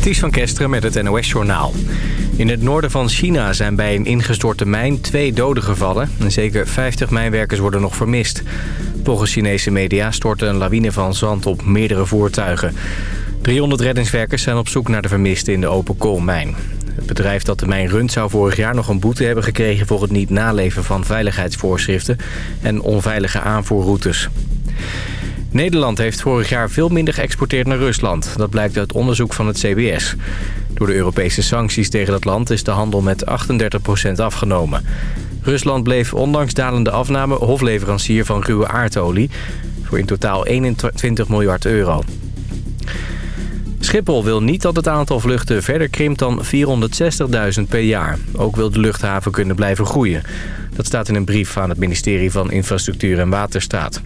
Ties van Kesteren met het NOS-journaal. In het noorden van China zijn bij een ingestorte mijn twee doden gevallen... en zeker 50 mijnwerkers worden nog vermist. Volgens Chinese media stortte een lawine van zand op meerdere voertuigen. 300 reddingswerkers zijn op zoek naar de vermisten in de open koolmijn. Het bedrijf dat de mijn runt zou vorig jaar nog een boete hebben gekregen... voor het niet naleven van veiligheidsvoorschriften en onveilige aanvoerroutes. Nederland heeft vorig jaar veel minder geëxporteerd naar Rusland. Dat blijkt uit onderzoek van het CBS. Door de Europese sancties tegen dat land is de handel met 38% afgenomen. Rusland bleef ondanks dalende afname hofleverancier van ruwe aardolie... voor in totaal 21 miljard euro. Schiphol wil niet dat het aantal vluchten verder krimpt dan 460.000 per jaar. Ook wil de luchthaven kunnen blijven groeien. Dat staat in een brief aan het ministerie van Infrastructuur en Waterstaat.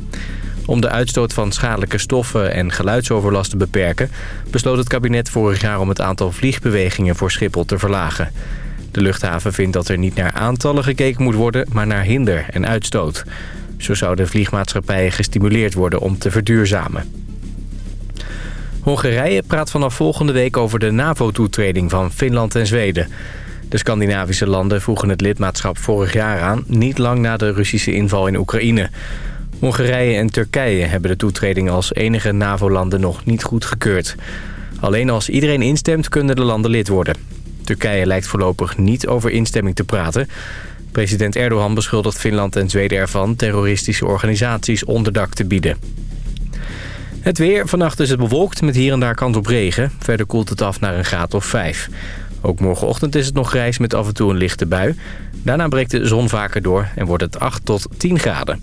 Om de uitstoot van schadelijke stoffen en geluidsoverlast te beperken... besloot het kabinet vorig jaar om het aantal vliegbewegingen voor Schiphol te verlagen. De luchthaven vindt dat er niet naar aantallen gekeken moet worden... maar naar hinder en uitstoot. Zo zouden vliegmaatschappijen gestimuleerd worden om te verduurzamen. Hongarije praat vanaf volgende week over de NAVO-toetreding van Finland en Zweden. De Scandinavische landen vroegen het lidmaatschap vorig jaar aan... niet lang na de Russische inval in Oekraïne... Hongarije en Turkije hebben de toetreding als enige NAVO-landen nog niet goedgekeurd. Alleen als iedereen instemt kunnen de landen lid worden. Turkije lijkt voorlopig niet over instemming te praten. President Erdogan beschuldigt Finland en Zweden ervan... terroristische organisaties onderdak te bieden. Het weer. Vannacht is het bewolkt met hier en daar kans op regen. Verder koelt het af naar een graad of 5. Ook morgenochtend is het nog grijs met af en toe een lichte bui. Daarna breekt de zon vaker door en wordt het 8 tot 10 graden.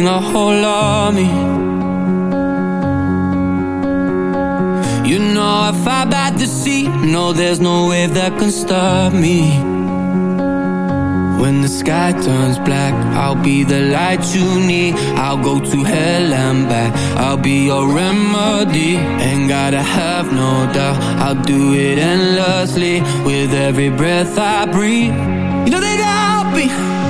bring a whole army. You know if I bat the sea. No, there's no wave that can stop me. When the sky turns black I'll be the light you need. I'll go to hell and back. I'll be your remedy. Ain't gotta have no doubt. I'll do it endlessly With every breath I breathe. You know that I'll be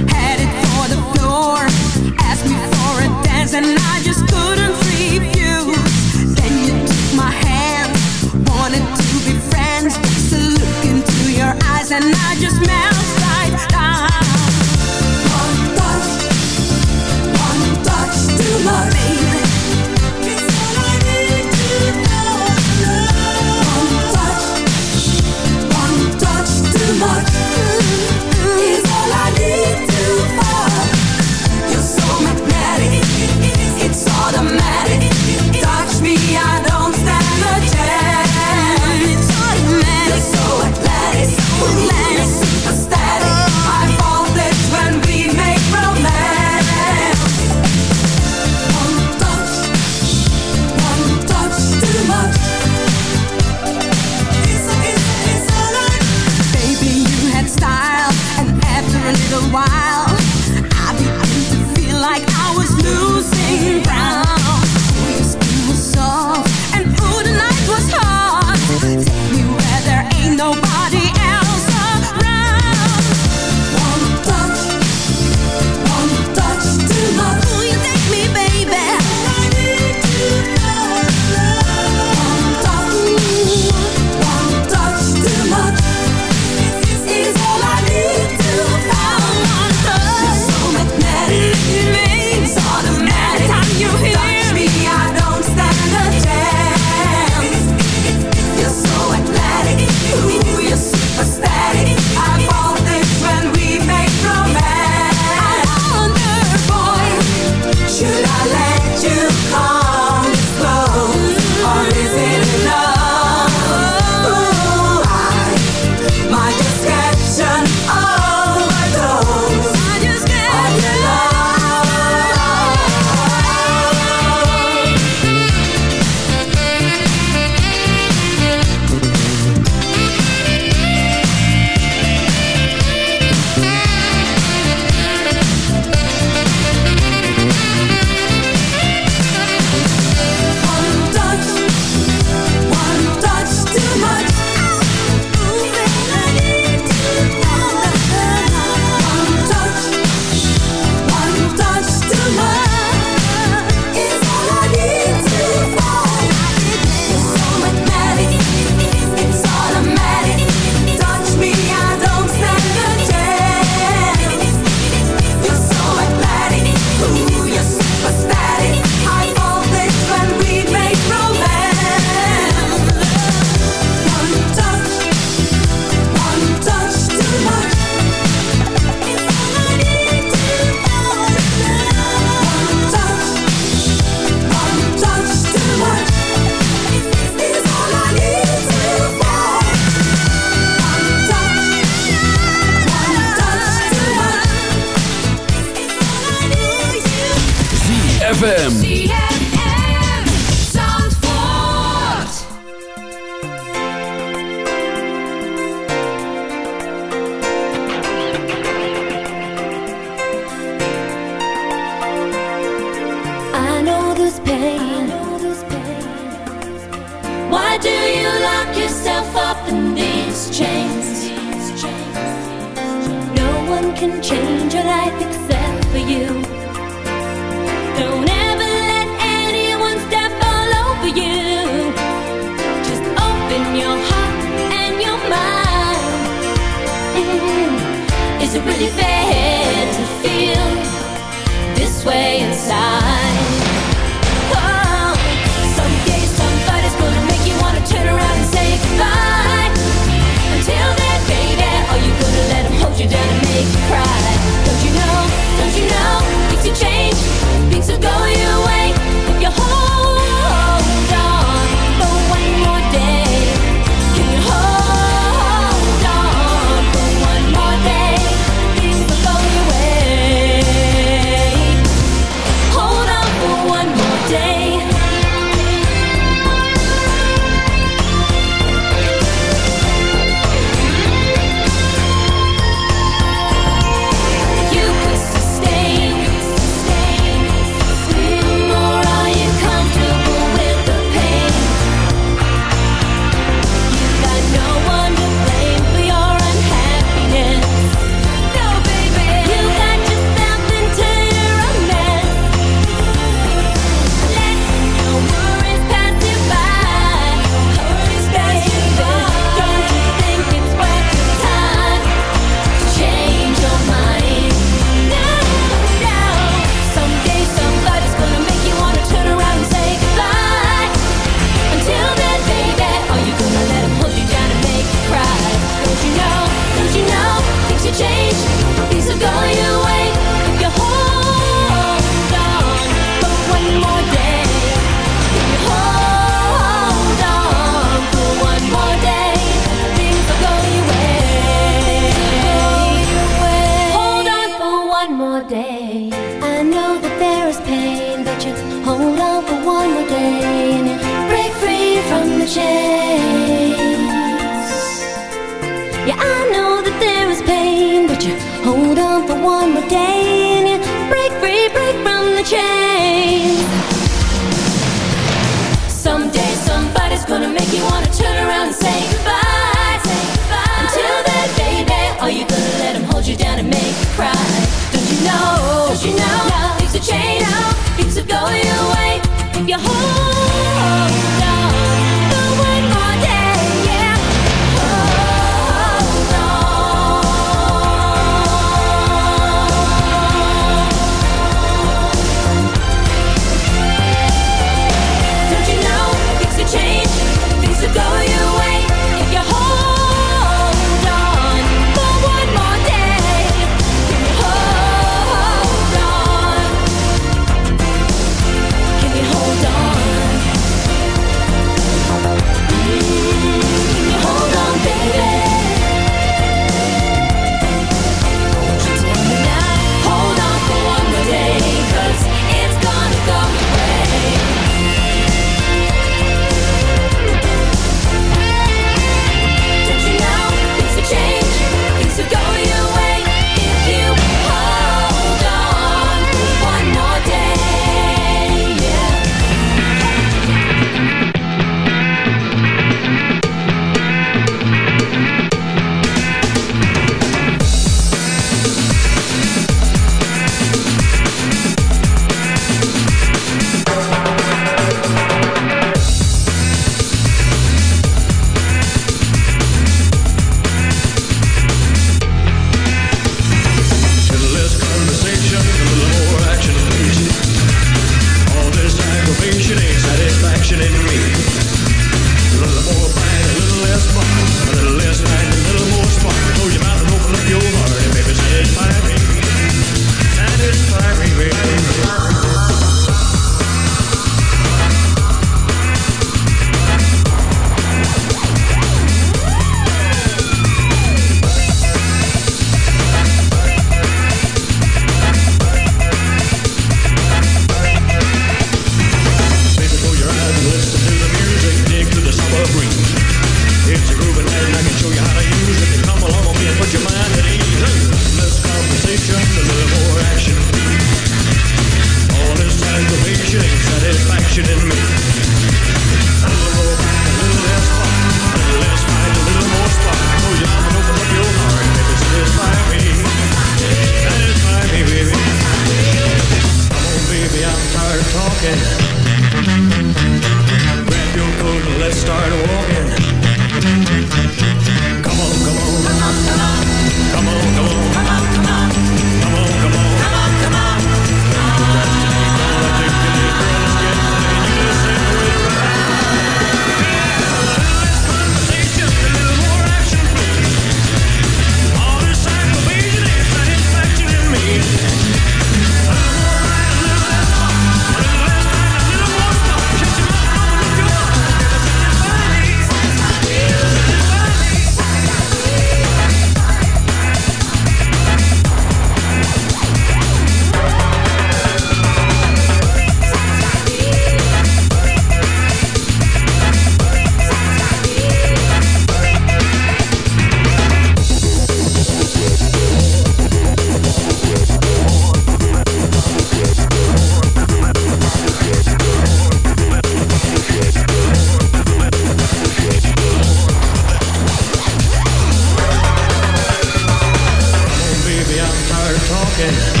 again.